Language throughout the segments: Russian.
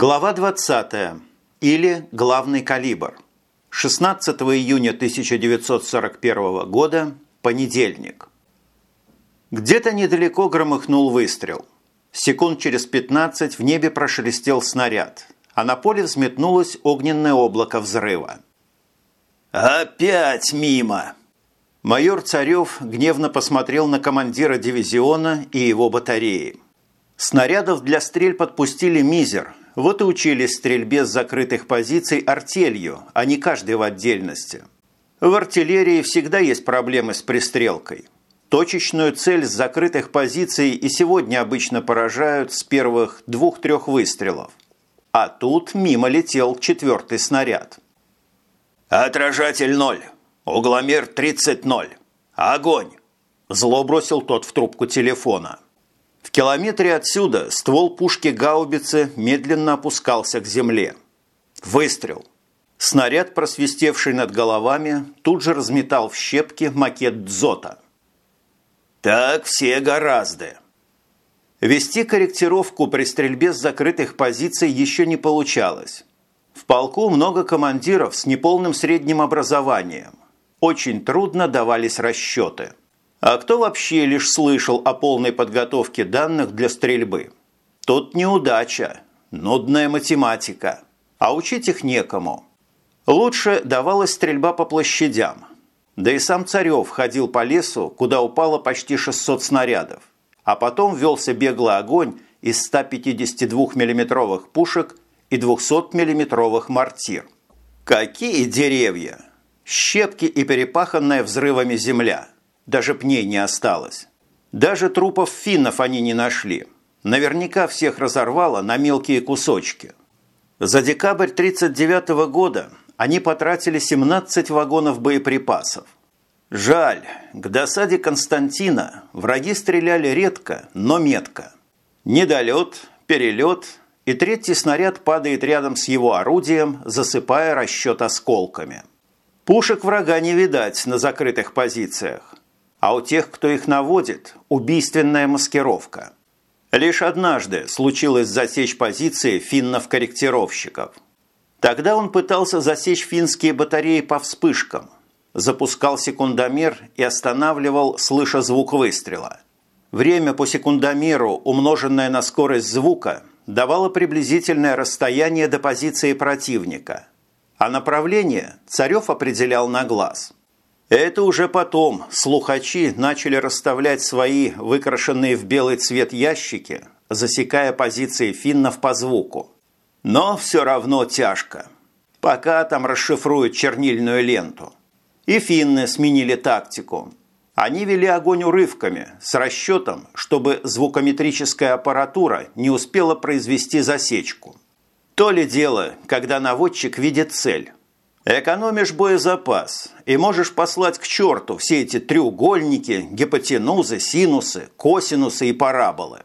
Глава 20. Или «Главный калибр». 16 июня 1941 года. Понедельник. Где-то недалеко громыхнул выстрел. Секунд через 15 в небе прошелестел снаряд, а на поле взметнулось огненное облако взрыва. «Опять мимо!» Майор Царев гневно посмотрел на командира дивизиона и его батареи. Снарядов для стрель подпустили мизер, вот и учились стрельбе с закрытых позиций артелью, а не каждый в отдельности. В артиллерии всегда есть проблемы с пристрелкой. Точечную цель с закрытых позиций и сегодня обычно поражают с первых двух-трех выстрелов. А тут мимо летел четвертый снаряд. «Отражатель ноль! Угломер 30-0! Огонь!» Зло бросил тот в трубку телефона. В километре отсюда ствол пушки гаубицы медленно опускался к земле. Выстрел. Снаряд, просвистевший над головами, тут же разметал в щепки макет дзота. «Так все гораздо». Вести корректировку при стрельбе с закрытых позиций еще не получалось. В полку много командиров с неполным средним образованием. Очень трудно давались расчеты. А кто вообще лишь слышал о полной подготовке данных для стрельбы? Тут неудача, нудная математика, а учить их некому. Лучше давалась стрельба по площадям. Да и сам Царев ходил по лесу, куда упало почти 600 снарядов, а потом велся беглый огонь из 152 миллиметровых пушек и 200 миллиметровых мортир. Какие деревья! Щепки и перепаханная взрывами земля – даже пней не осталось. Даже трупов финнов они не нашли. Наверняка всех разорвало на мелкие кусочки. За декабрь 1939 года они потратили 17 вагонов боеприпасов. Жаль, к досаде Константина враги стреляли редко, но метко. Недолет, перелет, и третий снаряд падает рядом с его орудием, засыпая расчет осколками. Пушек врага не видать на закрытых позициях. А у тех, кто их наводит, убийственная маскировка. Лишь однажды случилось засечь позиции финнов-корректировщиков. Тогда он пытался засечь финские батареи по вспышкам, запускал секундомер и останавливал, слыша звук выстрела. Время по секундомеру, умноженное на скорость звука, давало приблизительное расстояние до позиции противника, а направление Царев определял на глаз – это уже потом слухачи начали расставлять свои выкрашенные в белый цвет ящики, засекая позиции финнов по звуку. Но все равно тяжко. Пока там расшифруют чернильную ленту. И финны сменили тактику. Они вели огонь урывками, с расчетом, чтобы звукометрическая аппаратура не успела произвести засечку. То ли дело, когда наводчик видит цель, Экономишь боезапас и можешь послать к черту все эти треугольники, гипотенузы, синусы, косинусы и параболы.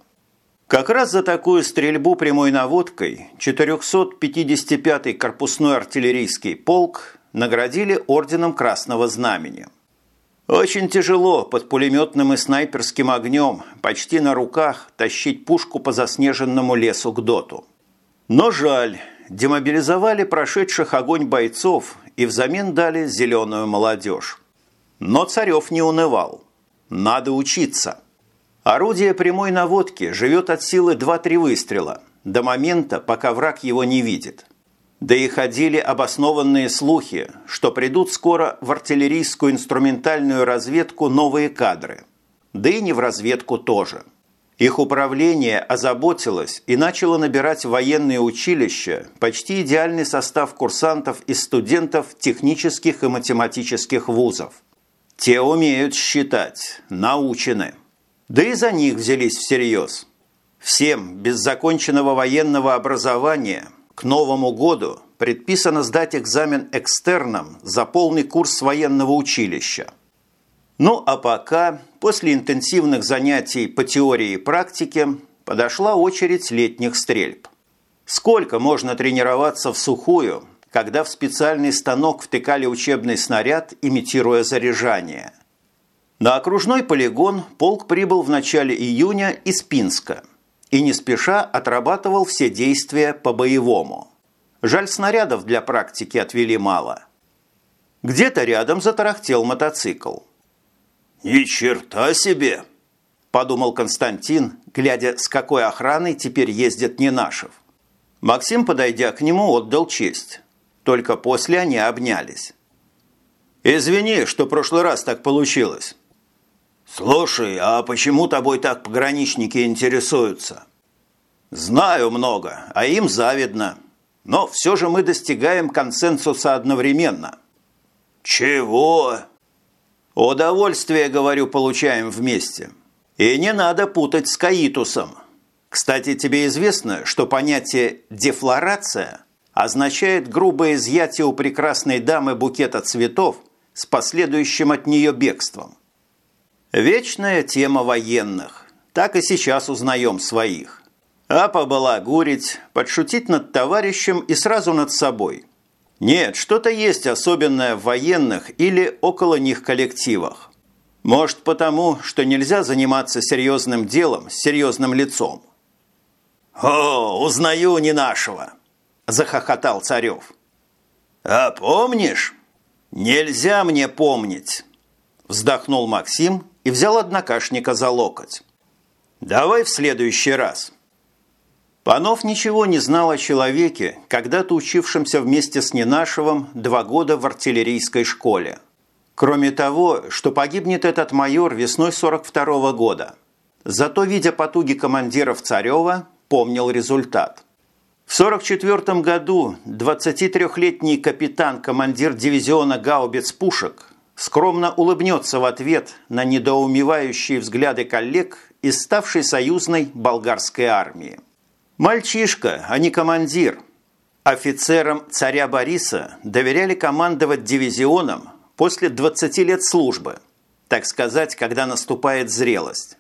Как раз за такую стрельбу прямой наводкой 455-й корпусной артиллерийский полк наградили орденом Красного Знамени. Очень тяжело под пулеметным и снайперским огнем почти на руках тащить пушку по заснеженному лесу к доту. Но жаль, демобилизовали прошедших огонь бойцов и взамен дали зеленую молодежь. Но Царев не унывал. Надо учиться. Орудие прямой наводки живет от силы 2-3 выстрела, до момента, пока враг его не видит. Да и ходили обоснованные слухи, что придут скоро в артиллерийскую инструментальную разведку новые кадры. Да и не в разведку тоже – их управление озаботилось и начало набирать военные училища почти идеальный состав курсантов и студентов технических и математических вузов. Те умеют считать, научены. Да и за них взялись всерьез. Всем без законченного военного образования к Новому году предписано сдать экзамен экстерном за полный курс военного училища – ну а пока, после интенсивных занятий по теории и практике, подошла очередь летних стрельб. Сколько можно тренироваться в сухую, когда в специальный станок втыкали учебный снаряд, имитируя заряжание? На окружной полигон полк прибыл в начале июня из Пинска и не спеша отрабатывал все действия по-боевому. Жаль, снарядов для практики отвели мало. Где-то рядом затарахтел мотоцикл. «Ни черта себе!» – подумал Константин, глядя, с какой охраной теперь ездит Ненашев. Максим, подойдя к нему, отдал честь. Только после они обнялись. «Извини, что прошлый раз так получилось». «Слушай, а почему тобой так пограничники интересуются?» «Знаю много, а им завидно. Но все же мы достигаем консенсуса одновременно». «Чего?» «Удовольствие, говорю, получаем вместе. И не надо путать с каитусом. Кстати, тебе известно, что понятие «дефлорация» означает грубое изъятие у прекрасной дамы букета цветов с последующим от нее бегством. Вечная тема военных. Так и сейчас узнаем своих. А побалагурить, подшутить над товарищем и сразу над собой. Нет, что-то есть особенное в военных или около них коллективах. Может потому, что нельзя заниматься серьезным делом с серьезным лицом. «О, узнаю не нашего!» – захохотал Царев. «А помнишь? Нельзя мне помнить!» Вздохнул Максим и взял однокашника за локоть. «Давай в следующий раз». Панов ничего не знал о человеке, когда-то учившемся вместе с Ненашевым два года в артиллерийской школе. Кроме того, что погибнет этот майор весной 42 -го года. Зато, видя потуги командиров Царева, помнил результат. В 44 году 23-летний капитан, командир дивизиона гаубиц пушек, скромно улыбнется в ответ на недоумевающие взгляды коллег из ставшей союзной болгарской армии. Мальчишка, а не командир. Офицерам царя Бориса доверяли командовать дивизионом после 20 лет службы, так сказать, когда наступает зрелость.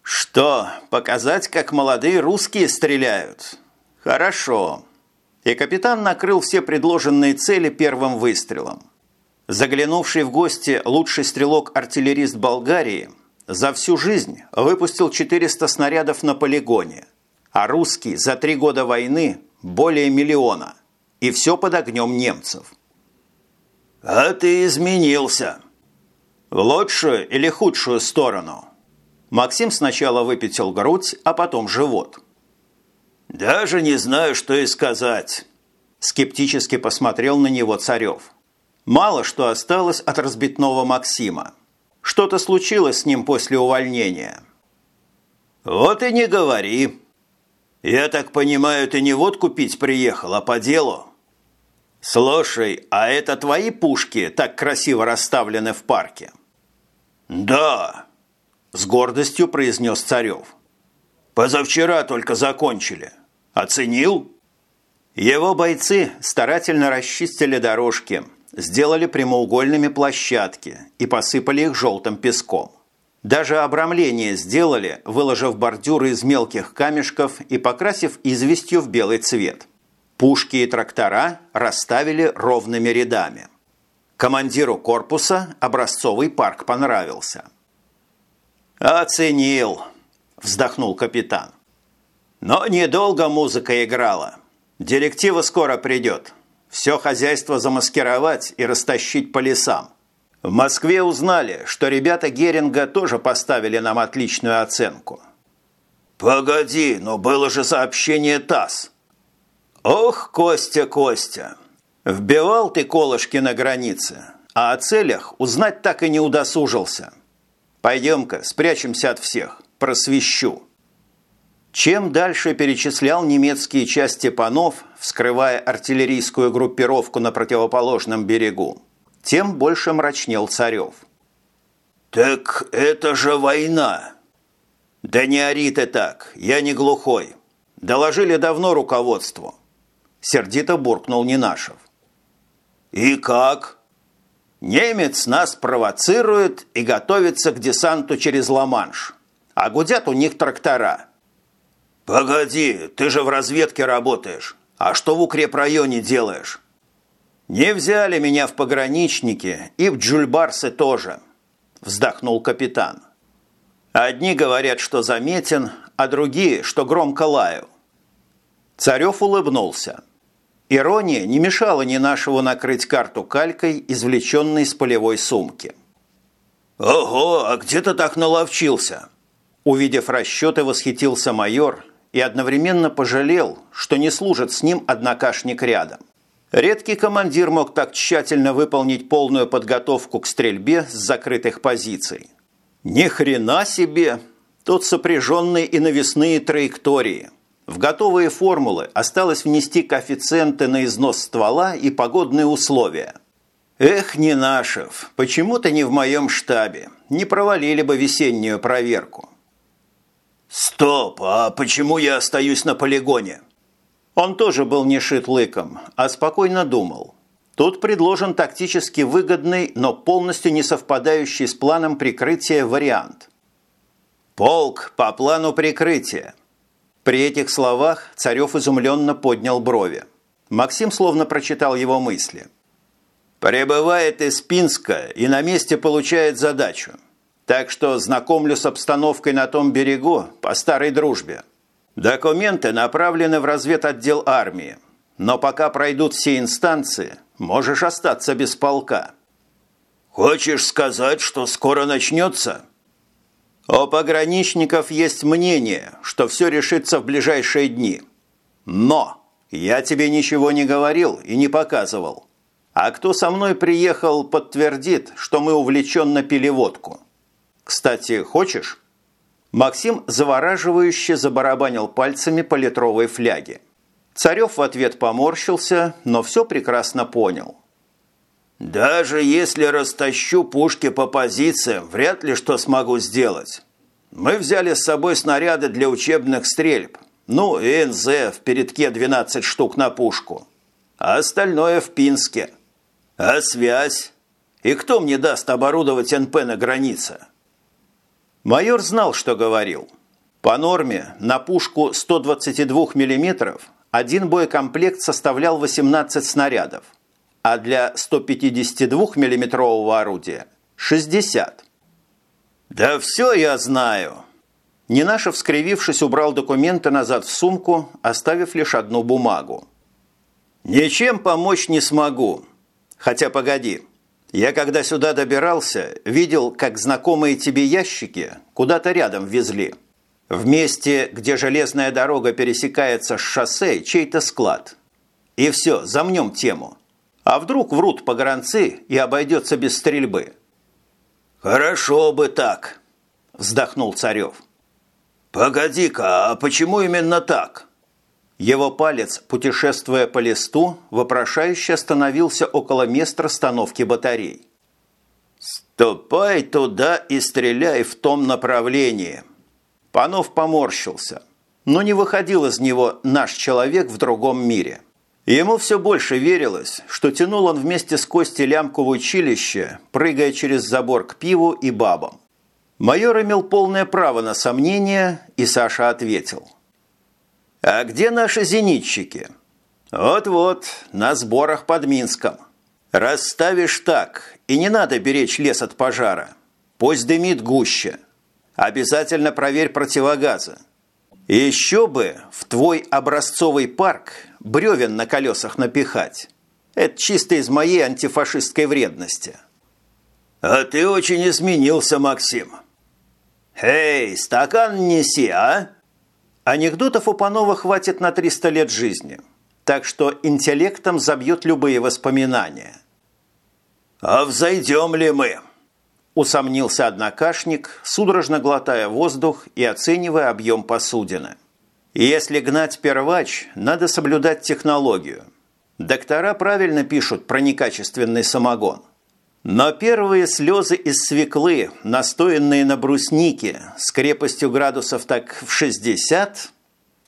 Что, показать, как молодые русские стреляют? Хорошо. И капитан накрыл все предложенные цели первым выстрелом. Заглянувший в гости лучший стрелок-артиллерист Болгарии за всю жизнь выпустил 400 снарядов на полигоне, а русский за три года войны более миллиона. И все под огнем немцев. «А ты изменился!» «В лучшую или худшую сторону?» Максим сначала выпятил грудь, а потом живот. «Даже не знаю, что и сказать», – скептически посмотрел на него Царев. Мало что осталось от разбитного Максима. Что-то случилось с ним после увольнения. «Вот и не говори. Я так понимаю, ты не водку пить приехал, а по делу?» «Слушай, а это твои пушки так красиво расставлены в парке?» «Да», – с гордостью произнес Царев. «Позавчера только закончили. Оценил?» Его бойцы старательно расчистили дорожки, сделали прямоугольными площадки и посыпали их желтым песком. Даже обрамление сделали, выложив бордюры из мелких камешков и покрасив известью в белый цвет. Пушки и трактора расставили ровными рядами. Командиру корпуса образцовый парк понравился. «Оценил», – вздохнул капитан. «Но недолго музыка играла. Директива скоро придет. Все хозяйство замаскировать и растащить по лесам. В Москве узнали, что ребята Геринга тоже поставили нам отличную оценку». «Погоди, но было же сообщение ТАСС». «Ох, Костя, Костя, вбивал ты колышки на границе, а о целях узнать так и не удосужился». Пойдем-ка, спрячемся от всех, просвещу». Чем дальше перечислял немецкие части панов, вскрывая артиллерийскую группировку на противоположном берегу, тем больше мрачнел Царев. «Так это же война!» «Да не ори ты так, я не глухой. Доложили давно руководству». Сердито буркнул Нинашев. «И как?» Немец нас провоцирует и готовится к десанту через Ла-Манш. А гудят у них трактора. «Погоди, ты же в разведке работаешь. А что в укрепрайоне делаешь?» «Не взяли меня в пограничники и в Джульбарсы тоже», – вздохнул капитан. «Одни говорят, что заметен, а другие, что громко лаю. Царев улыбнулся. Ирония не мешала ни нашего накрыть карту калькой, извлеченной из полевой сумки. «Ого, а где ты так наловчился?» Увидев расчеты, восхитился майор и одновременно пожалел, что не служит с ним однокашник рядом. Редкий командир мог так тщательно выполнить полную подготовку к стрельбе с закрытых позиций. Ни хрена себе! Тут сопряженные и навесные траектории – в готовые формулы осталось внести коэффициенты на износ ствола и погодные условия. Эх, не Ненашев, почему-то не в моем штабе. Не провалили бы весеннюю проверку. Стоп, а почему я остаюсь на полигоне? Он тоже был не шит лыком, а спокойно думал. Тут предложен тактически выгодный, но полностью не совпадающий с планом прикрытия вариант. Полк по плану прикрытия – при этих словах Царев изумленно поднял брови. Максим словно прочитал его мысли. «Прибывает из Пинска и на месте получает задачу. Так что знакомлю с обстановкой на том берегу по старой дружбе. Документы направлены в разведотдел армии. Но пока пройдут все инстанции, можешь остаться без полка». «Хочешь сказать, что скоро начнется?» У пограничников есть мнение, что все решится в ближайшие дни. Но я тебе ничего не говорил и не показывал. А кто со мной приехал, подтвердит, что мы увлеченно пили водку. Кстати, хочешь?» Максим завораживающе забарабанил пальцами по литровой фляге. Царев в ответ поморщился, но все прекрасно понял. Даже если растащу пушки по позициям, вряд ли что смогу сделать. Мы взяли с собой снаряды для учебных стрельб. Ну, НЗ в передке 12 штук на пушку. А остальное в Пинске. А связь? И кто мне даст оборудовать НП на границе? Майор знал, что говорил. По норме на пушку 122 мм один боекомплект составлял 18 снарядов – а для 152 миллиметрового орудия – 60. «Да все я знаю!» Нинашев, скривившись, убрал документы назад в сумку, оставив лишь одну бумагу. «Ничем помочь не смогу. Хотя погоди, я когда сюда добирался, видел, как знакомые тебе ящики куда-то рядом везли. В месте, где железная дорога пересекается с шоссе, чей-то склад. И все, замнем тему. А вдруг врут погранцы и обойдется без стрельбы? «Хорошо бы так», – вздохнул Царев. «Погоди-ка, а почему именно так?» Его палец, путешествуя по листу, вопрошающе остановился около места расстановки батарей. «Ступай туда и стреляй в том направлении!» Панов поморщился, но не выходил из него наш человек в другом мире – Ему все больше верилось, что тянул он вместе с Костей лямку в училище, прыгая через забор к пиву и бабам. Майор имел полное право на сомнения, и Саша ответил. «А где наши зенитчики?» «Вот-вот, на сборах под Минском. Расставишь так, и не надо беречь лес от пожара. Пусть дымит гуще. Обязательно проверь противогазы. Еще бы в твой образцовый парк бревен на колесах напихать. Это чисто из моей антифашистской вредности. А ты очень изменился, Максим. Эй, стакан неси, а? Анекдотов у Панова хватит на 300 лет жизни, так что интеллектом забьет любые воспоминания. А взойдем ли мы? Усомнился однокашник, судорожно глотая воздух и оценивая объем посудины. Если гнать первач, надо соблюдать технологию. Доктора правильно пишут про некачественный самогон. Но первые слезы из свеклы, настоянные на бруснике, с крепостью градусов так в 60,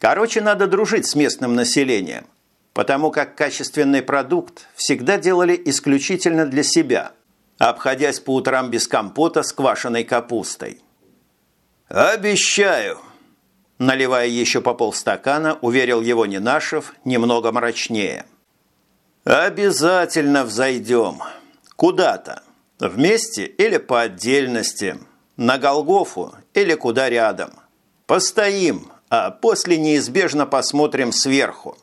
короче, надо дружить с местным населением, потому как качественный продукт всегда делали исключительно для себя, обходясь по утрам без компота с квашеной капустой. «Обещаю!» Наливая еще по полстакана, уверил его Нинашев немного мрачнее. «Обязательно взойдем. Куда-то. Вместе или по отдельности. На Голгофу или куда рядом. Постоим, а после неизбежно посмотрим сверху.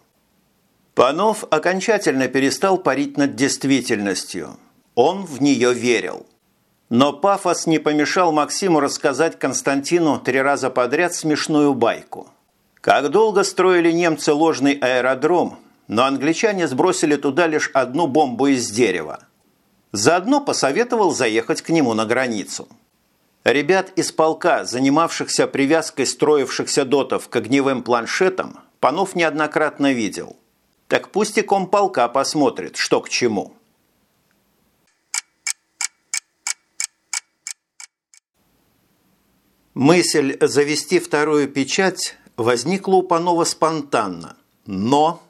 Панов окончательно перестал парить над действительностью. Он в нее верил. Но пафос не помешал Максиму рассказать Константину три раза подряд смешную байку. Как долго строили немцы ложный аэродром, но англичане сбросили туда лишь одну бомбу из дерева. Заодно посоветовал заехать к нему на границу. Ребят из полка, занимавшихся привязкой строившихся дотов к огневым планшетам, Панов неоднократно видел. Так пусть и комполка посмотрит, что к чему. Мысль завести вторую печать возникла у Панова спонтанно, но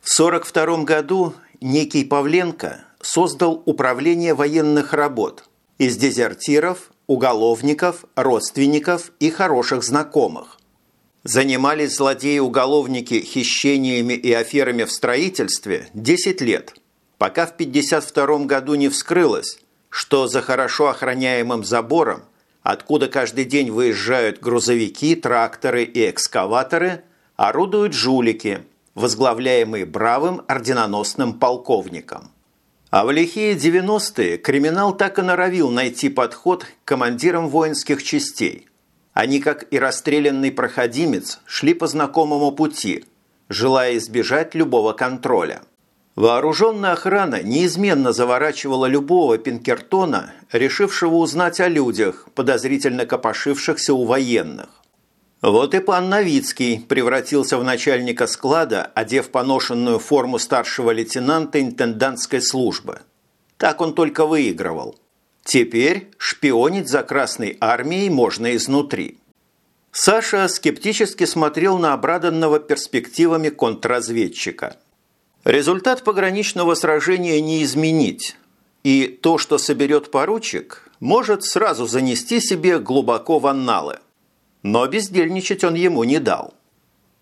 в 1942 году некий Павленко создал управление военных работ из дезертиров, уголовников, родственников и хороших знакомых. Занимались злодеи-уголовники хищениями и аферами в строительстве 10 лет, пока в 1952 году не вскрылось, что за хорошо охраняемым забором – откуда каждый день выезжают грузовики, тракторы и экскаваторы, орудуют жулики, возглавляемые бравым орденоносным полковником. А в лихие 90-е криминал так и норовил найти подход к командирам воинских частей. Они, как и расстрелянный проходимец, шли по знакомому пути, желая избежать любого контроля – Вооруженная охрана неизменно заворачивала любого Пинкертона, решившего узнать о людях, подозрительно копошившихся у военных. Вот и пан Новицкий превратился в начальника склада, одев поношенную форму старшего лейтенанта интендантской службы. Так он только выигрывал. Теперь шпионить за Красной Армией можно изнутри. Саша скептически смотрел на обраданного перспективами контрразведчика – Результат пограничного сражения не изменить, и то, что соберет поручик, может сразу занести себе глубоко в анналы. Но бездельничать он ему не дал.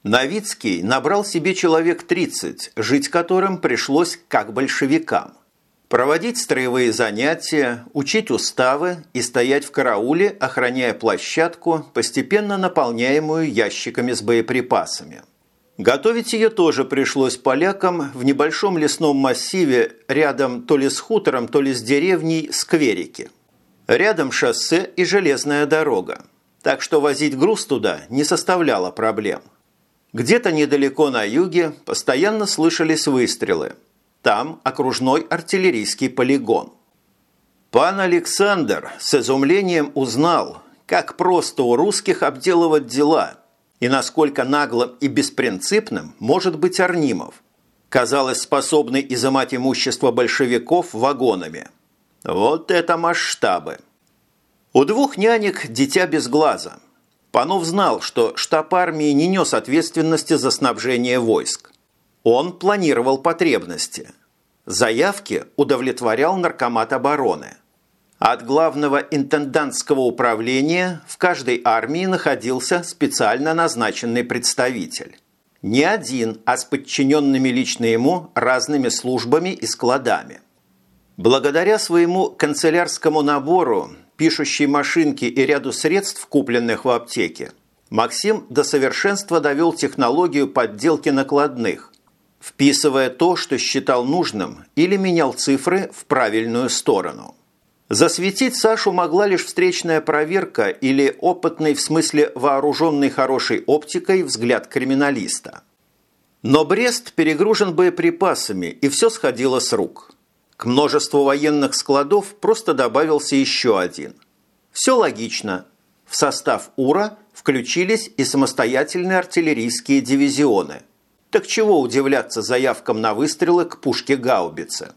Новицкий набрал себе человек 30, жить которым пришлось как большевикам. Проводить строевые занятия, учить уставы и стоять в карауле, охраняя площадку, постепенно наполняемую ящиками с боеприпасами – Готовить ее тоже пришлось полякам в небольшом лесном массиве рядом то ли с хутором, то ли с деревней Скверики. Рядом шоссе и железная дорога, так что возить груз туда не составляло проблем. Где-то недалеко на юге постоянно слышались выстрелы. Там окружной артиллерийский полигон. Пан Александр с изумлением узнал, как просто у русских обделывать дела – и насколько наглым и беспринципным может быть Арнимов, казалось способный изымать имущество большевиков вагонами. Вот это масштабы! У двух нянек дитя без глаза. Панов знал, что штаб армии не нес ответственности за снабжение войск. Он планировал потребности. Заявки удовлетворял наркомат обороны – от главного интендантского управления в каждой армии находился специально назначенный представитель. Не один, а с подчиненными лично ему разными службами и складами. Благодаря своему канцелярскому набору, пишущей машинке и ряду средств, купленных в аптеке, Максим до совершенства довел технологию подделки накладных, вписывая то, что считал нужным, или менял цифры в правильную сторону – Засветить Сашу могла лишь встречная проверка или опытный в смысле вооруженный хорошей оптикой взгляд криминалиста. Но Брест перегружен боеприпасами, и все сходило с рук. К множеству военных складов просто добавился еще один. Все логично. В состав УРА включились и самостоятельные артиллерийские дивизионы. Так чего удивляться заявкам на выстрелы к пушке гаубицы?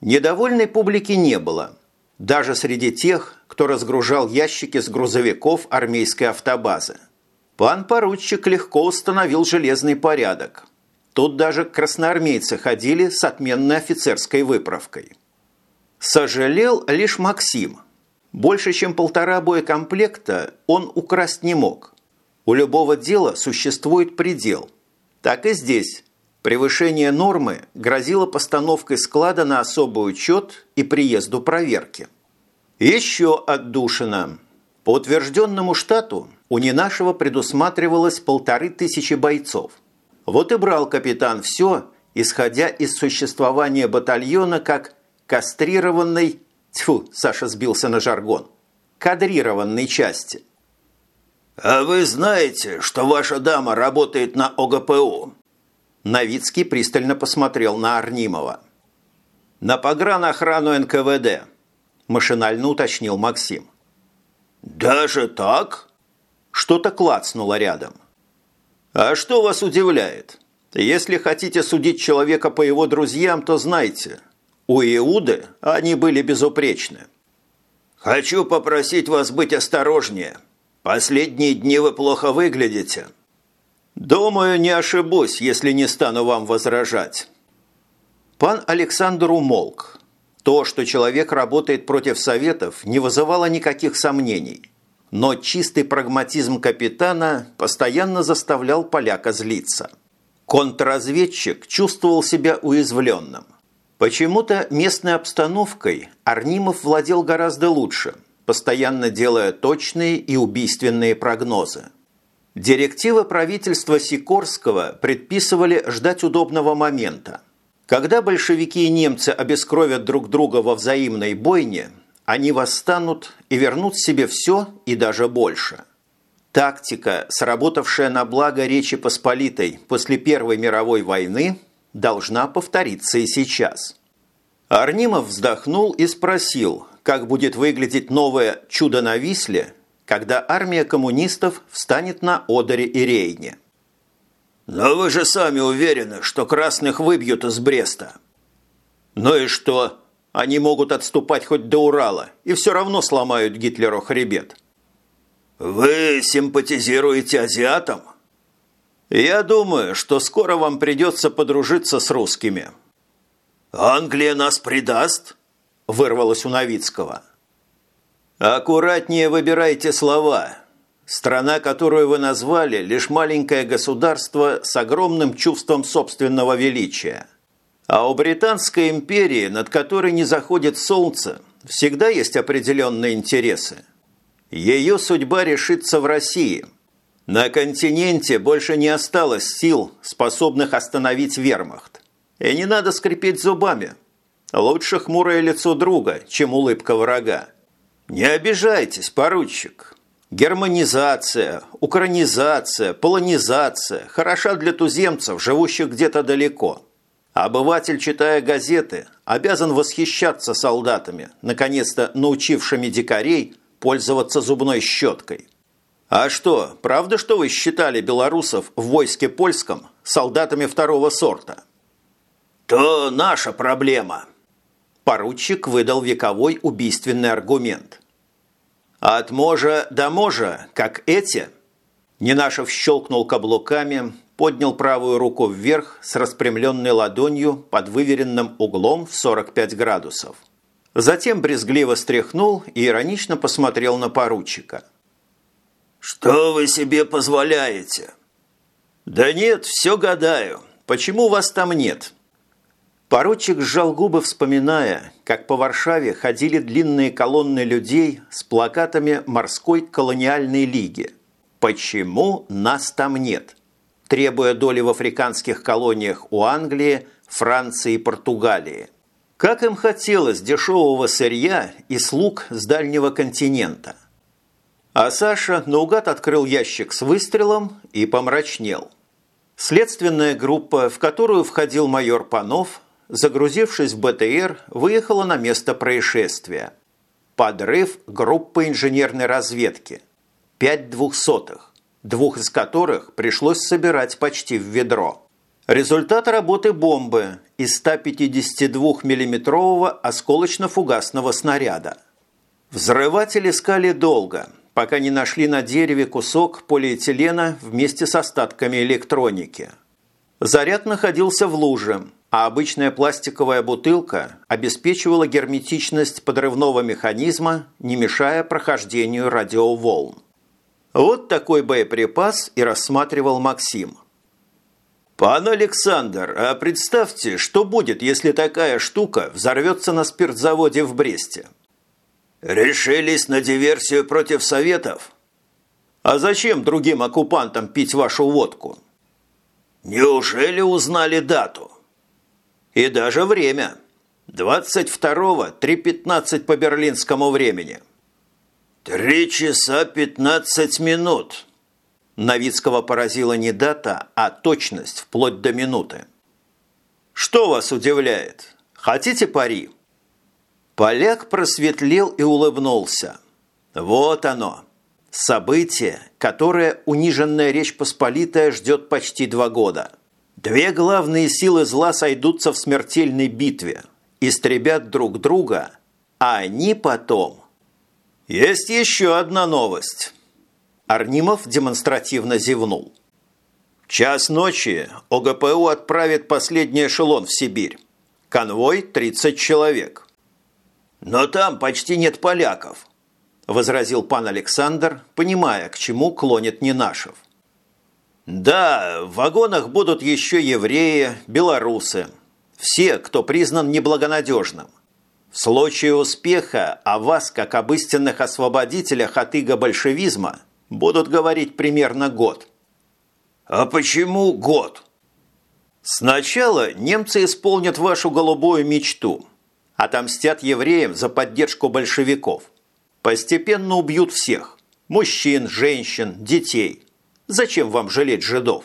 Недовольной публики не было – даже среди тех, кто разгружал ящики с грузовиков армейской автобазы. Пан поручик легко установил железный порядок. Тут даже красноармейцы ходили с отменной офицерской выправкой. Сожалел лишь Максим. Больше, чем полтора боекомплекта он украсть не мог. У любого дела существует предел. Так и здесь Превышение нормы грозило постановкой склада на особый учет и приезду проверки. Еще отдушина. По утвержденному штату у Ненашева предусматривалось полторы тысячи бойцов. Вот и брал капитан все, исходя из существования батальона как кастрированной, тьфу, Саша сбился на жаргон, кадрированной части. «А вы знаете, что ваша дама работает на ОГПУ?» Новицкий пристально посмотрел на Арнимова. «На погранохрану НКВД», – машинально уточнил Максим. «Даже так?» Что-то клацнуло рядом. «А что вас удивляет? Если хотите судить человека по его друзьям, то знайте, у Иуды они были безупречны». «Хочу попросить вас быть осторожнее. Последние дни вы плохо выглядите». «Думаю, не ошибусь, если не стану вам возражать». Пан Александр умолк. То, что человек работает против Советов, не вызывало никаких сомнений. Но чистый прагматизм капитана постоянно заставлял поляка злиться. Контрразведчик чувствовал себя уязвленным. Почему-то местной обстановкой Арнимов владел гораздо лучше, постоянно делая точные и убийственные прогнозы. Директивы правительства Сикорского предписывали ждать удобного момента, когда большевики и немцы обескровят друг друга во взаимной бойне, они восстанут и вернут себе все и даже больше. Тактика, сработавшая на благо Речи Посполитой после Первой мировой войны, должна повториться и сейчас. Арнимов вздохнул и спросил, как будет выглядеть новое «чудо на Висле», когда армия коммунистов встанет на Одере и Рейне – «Но вы же сами уверены, что красных выбьют из Бреста». «Ну и что? Они могут отступать хоть до Урала и все равно сломают Гитлеру хребет». «Вы симпатизируете азиатам?» «Я думаю, что скоро вам придется подружиться с русскими». «Англия нас предаст?» – вырвалось у Новицкого. «Аккуратнее выбирайте слова», Страна, которую вы назвали, лишь маленькое государство с огромным чувством собственного величия. А у Британской империи, над которой не заходит солнце, всегда есть определенные интересы. Ее судьба решится в России. На континенте больше не осталось сил, способных остановить вермахт. И не надо скрипеть зубами. Лучше хмурое лицо друга, чем улыбка врага. Не обижайтесь, поручик. Германизация, укранизация, полонизация хороша для туземцев, живущих где-то далеко. Обыватель, читая газеты, обязан восхищаться солдатами, наконец-то научившими дикарей пользоваться зубной щеткой. А что, правда, что вы считали белорусов в войске польском солдатами второго сорта? То наша проблема. Поручик выдал вековой убийственный аргумент – от можа до можа, как эти?» Ненашев щелкнул каблуками, поднял правую руку вверх с распрямленной ладонью под выверенным углом в 45 градусов. Затем брезгливо стряхнул и иронично посмотрел на поручика. «Что вы себе позволяете?» «Да нет, все гадаю. Почему вас там нет? Поручик сжал губы, вспоминая, как по Варшаве ходили длинные колонны людей с плакатами морской колониальной лиги. «Почему нас там нет?» Требуя доли в африканских колониях у Англии, Франции и Португалии. Как им хотелось дешевого сырья и слуг с дальнего континента. А Саша наугад открыл ящик с выстрелом и помрачнел. Следственная группа, в которую входил майор Панов, загрузившись в БТР, выехала на место происшествия. Подрыв группы инженерной разведки. Пять двухсотых, двух из которых пришлось собирать почти в ведро. Результат работы бомбы из 152 миллиметрового осколочно-фугасного снаряда. Взрыватели искали долго, пока не нашли на дереве кусок полиэтилена вместе с остатками электроники. Заряд находился в луже, а обычная пластиковая бутылка обеспечивала герметичность подрывного механизма, не мешая прохождению радиоволн. Вот такой боеприпас и рассматривал Максим. «Пан Александр, а представьте, что будет, если такая штука взорвется на спиртзаводе в Бресте?» «Решились на диверсию против Советов?» А зачем другим оккупантам пить вашу водку? Неужели узнали дату? И даже время. 22-го, 3.15 по берлинскому времени. Три часа пятнадцать минут. Новицкого поразила не дата, а точность, вплоть до минуты. Что вас удивляет? Хотите пари? Поляк просветлел и улыбнулся. Вот оно. Событие, которое униженная Речь Посполитая ждет почти два года. Две главные силы зла сойдутся в смертельной битве, истребят друг друга, а они потом... Есть еще одна новость. Арнимов демонстративно зевнул. час ночи ОГПУ отправит последний эшелон в Сибирь. Конвой 30 человек. Но там почти нет поляков, возразил пан Александр, понимая, к чему клонит Ненашев. Да, в вагонах будут еще евреи, белорусы. Все, кто признан неблагонадежным. Случае успеха о вас, как об истинных освободителях от иго большевизма, будут говорить примерно год. А почему год? Сначала немцы исполнят вашу голубую мечту. Отомстят евреям за поддержку большевиков. Постепенно убьют всех. Мужчин, женщин, детей. Зачем вам жалеть жидов?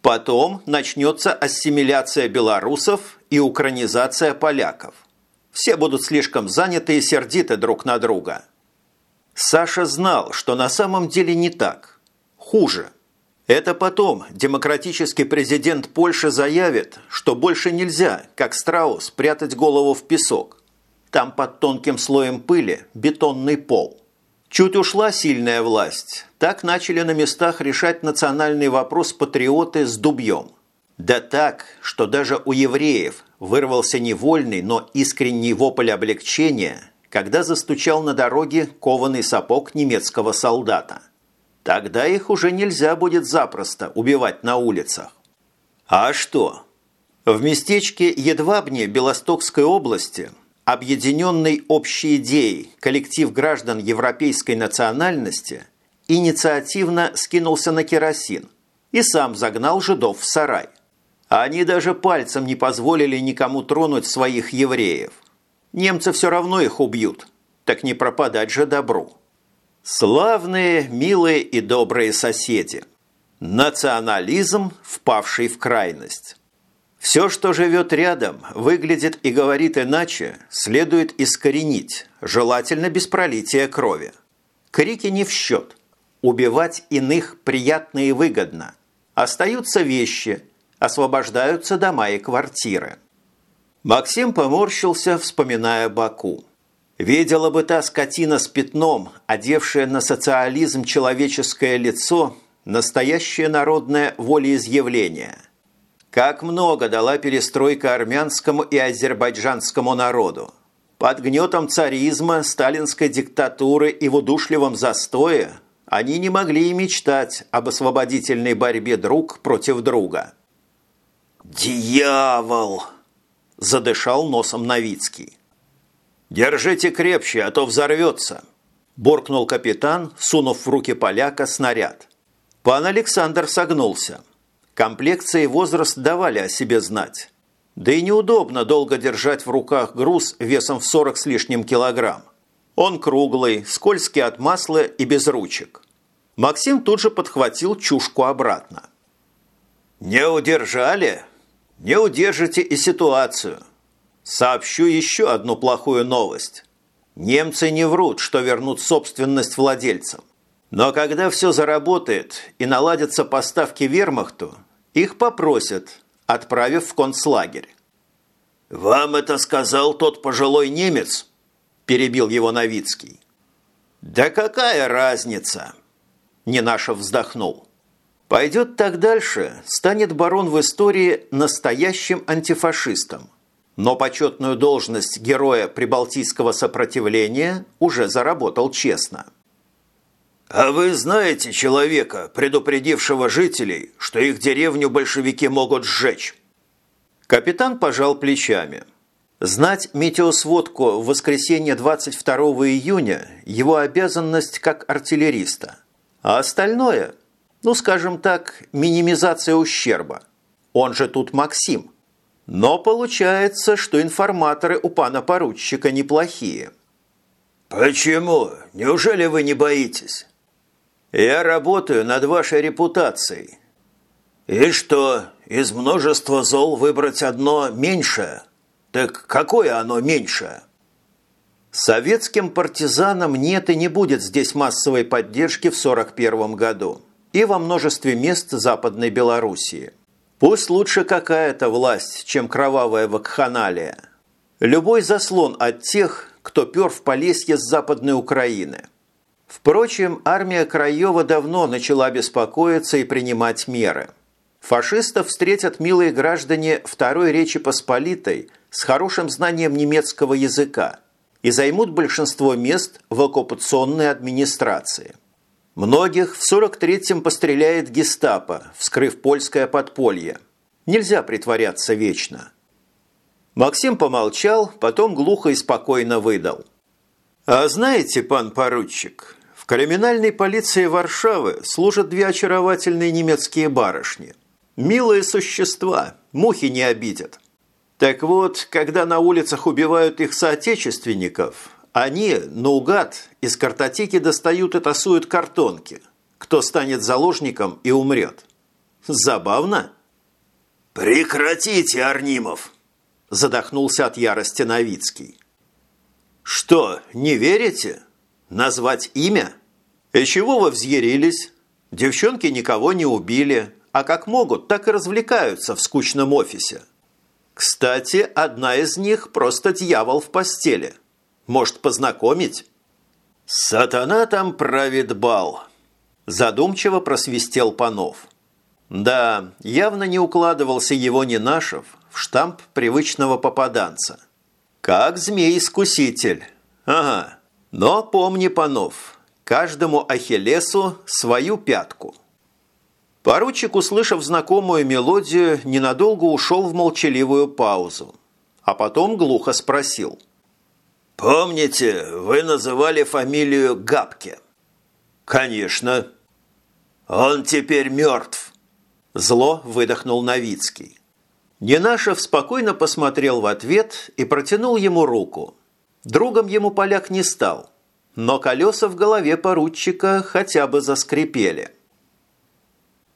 Потом начнется ассимиляция белорусов и укранизация поляков. Все будут слишком заняты и сердиты друг на друга. Саша знал, что на самом деле не так. Хуже. Это потом демократический президент Польши заявит, что больше нельзя, как страус, прятать голову в песок. Там под тонким слоем пыли бетонный пол. Чуть ушла сильная власть, так начали на местах решать национальный вопрос патриоты с дубьем. Да так, что даже у евреев вырвался невольный, но искренний вопль облегчения, когда застучал на дороге кованый сапог немецкого солдата – Тогда их уже нельзя будет запросто убивать на улицах. А что? В местечке Едвабне Белостокской области объединенный общей идеей коллектив граждан европейской национальности инициативно скинулся на керосин и сам загнал жидов в сарай. Они даже пальцем не позволили никому тронуть своих евреев. Немцы все равно их убьют, так не пропадать же добру. Славные, милые и добрые соседи. Национализм, впавший в крайность. Все, что живет рядом, выглядит и говорит иначе, следует искоренить, желательно без пролития крови. Крики не в счет. Убивать иных приятно и выгодно. Остаются вещи, освобождаются дома и квартиры. Максим поморщился, вспоминая Баку. Видела бы та скотина с пятном, одевшая на социализм человеческое лицо, настоящее народное волеизъявление. Как много дала перестройка армянскому и азербайджанскому народу. Под гнетом царизма, сталинской диктатуры и в удушливом застое они не могли и мечтать об освободительной борьбе друг против друга. «Дьявол!» – задышал носом Новицкий. «Держите крепче, а то взорвется!» – буркнул капитан, сунув в руки поляка снаряд. Пан Александр согнулся. Комплекция и возраст давали о себе знать. Да и неудобно долго держать в руках груз весом в 40 с лишним килограмм. Он круглый, скользкий от масла и без ручек. Максим тут же подхватил чушку обратно. «Не удержали? Не удержите и ситуацию. Сообщу еще одну плохую новость. Немцы не врут, что вернут собственность владельцам. Но когда все заработает и наладятся поставки вермахту, их попросят, отправив в концлагерь. «Вам это сказал тот пожилой немец?» – перебил его Новицкий. «Да какая разница?» – Ненашев вздохнул. «Пойдет так дальше, станет барон в истории настоящим антифашистом но почетную должность героя прибалтийского сопротивления уже заработал честно. «А вы знаете человека, предупредившего жителей, что их деревню большевики могут сжечь?» Капитан пожал плечами. Знать метеосводку в воскресенье 22 июня – его обязанность как артиллериста. А остальное, ну, скажем так, минимизация ущерба. Он же тут Максим. Но получается, что информаторы у пана поручика неплохие. «Почему? Неужели вы не боитесь?» «Я работаю над вашей репутацией». «И что, из множества зол выбрать одно меньшее? Так какое оно меньшее?» Советским партизанам нет и не будет здесь массовой поддержки в 1941 году и во множестве мест Западной Белоруссии. Пусть лучше какая-то власть, чем кровавая вакханалия. Любой заслон от тех, кто пер в Полесье с Западной Украины. Впрочем, армия Краева давно начала беспокоиться и принимать меры. Фашистов встретят милые граждане Второй Речи Посполитой с хорошим знанием немецкого языка – и займут большинство мест в оккупационной администрации. Многих в 43-м постреляет гестапо, вскрыв польское подполье. Нельзя притворяться вечно. Максим помолчал, потом глухо и спокойно выдал. «А знаете, пан поручик, в криминальной полиции Варшавы служат две очаровательные немецкие барышни. Милые существа, мухи не обидят. Так вот, когда на улицах убивают их соотечественников, они, наугад, из картотеки достают и тасуют картонки. Кто станет заложником и умрет. Забавно? «Прекратите, Арнимов!» – задохнулся от ярости Новицкий. «Что, не верите? Назвать имя? И чего вы взъярились? Девчонки никого не убили, а как могут, так и развлекаются в скучном офисе». Кстати, одна из них просто дьявол в постели. Может, познакомить? Сатана там правит бал. Задумчиво просвистел Панов. Да, явно не укладывался его Нинашев в штамп привычного попаданца. Как змей-искуситель. Ага. Но помни, Панов, каждому Ахиллесу свою пятку – Поручик, услышав знакомую мелодию, ненадолго ушел в молчаливую паузу, а потом глухо спросил. «Помните, вы называли фамилию Габке?» «Конечно». «Он теперь мертв», – зло выдохнул Новицкий. Ненашев спокойно посмотрел в ответ и протянул ему руку. Другом ему поляк не стал, но колеса в голове поручика хотя бы заскрипели –